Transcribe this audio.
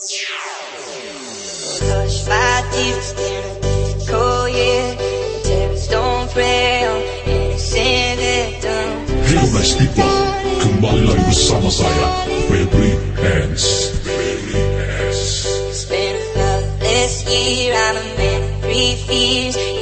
Hush nice people, kembali lagi bersama saya Febri hands. It's been a thoughtless year I'm a man of three fears.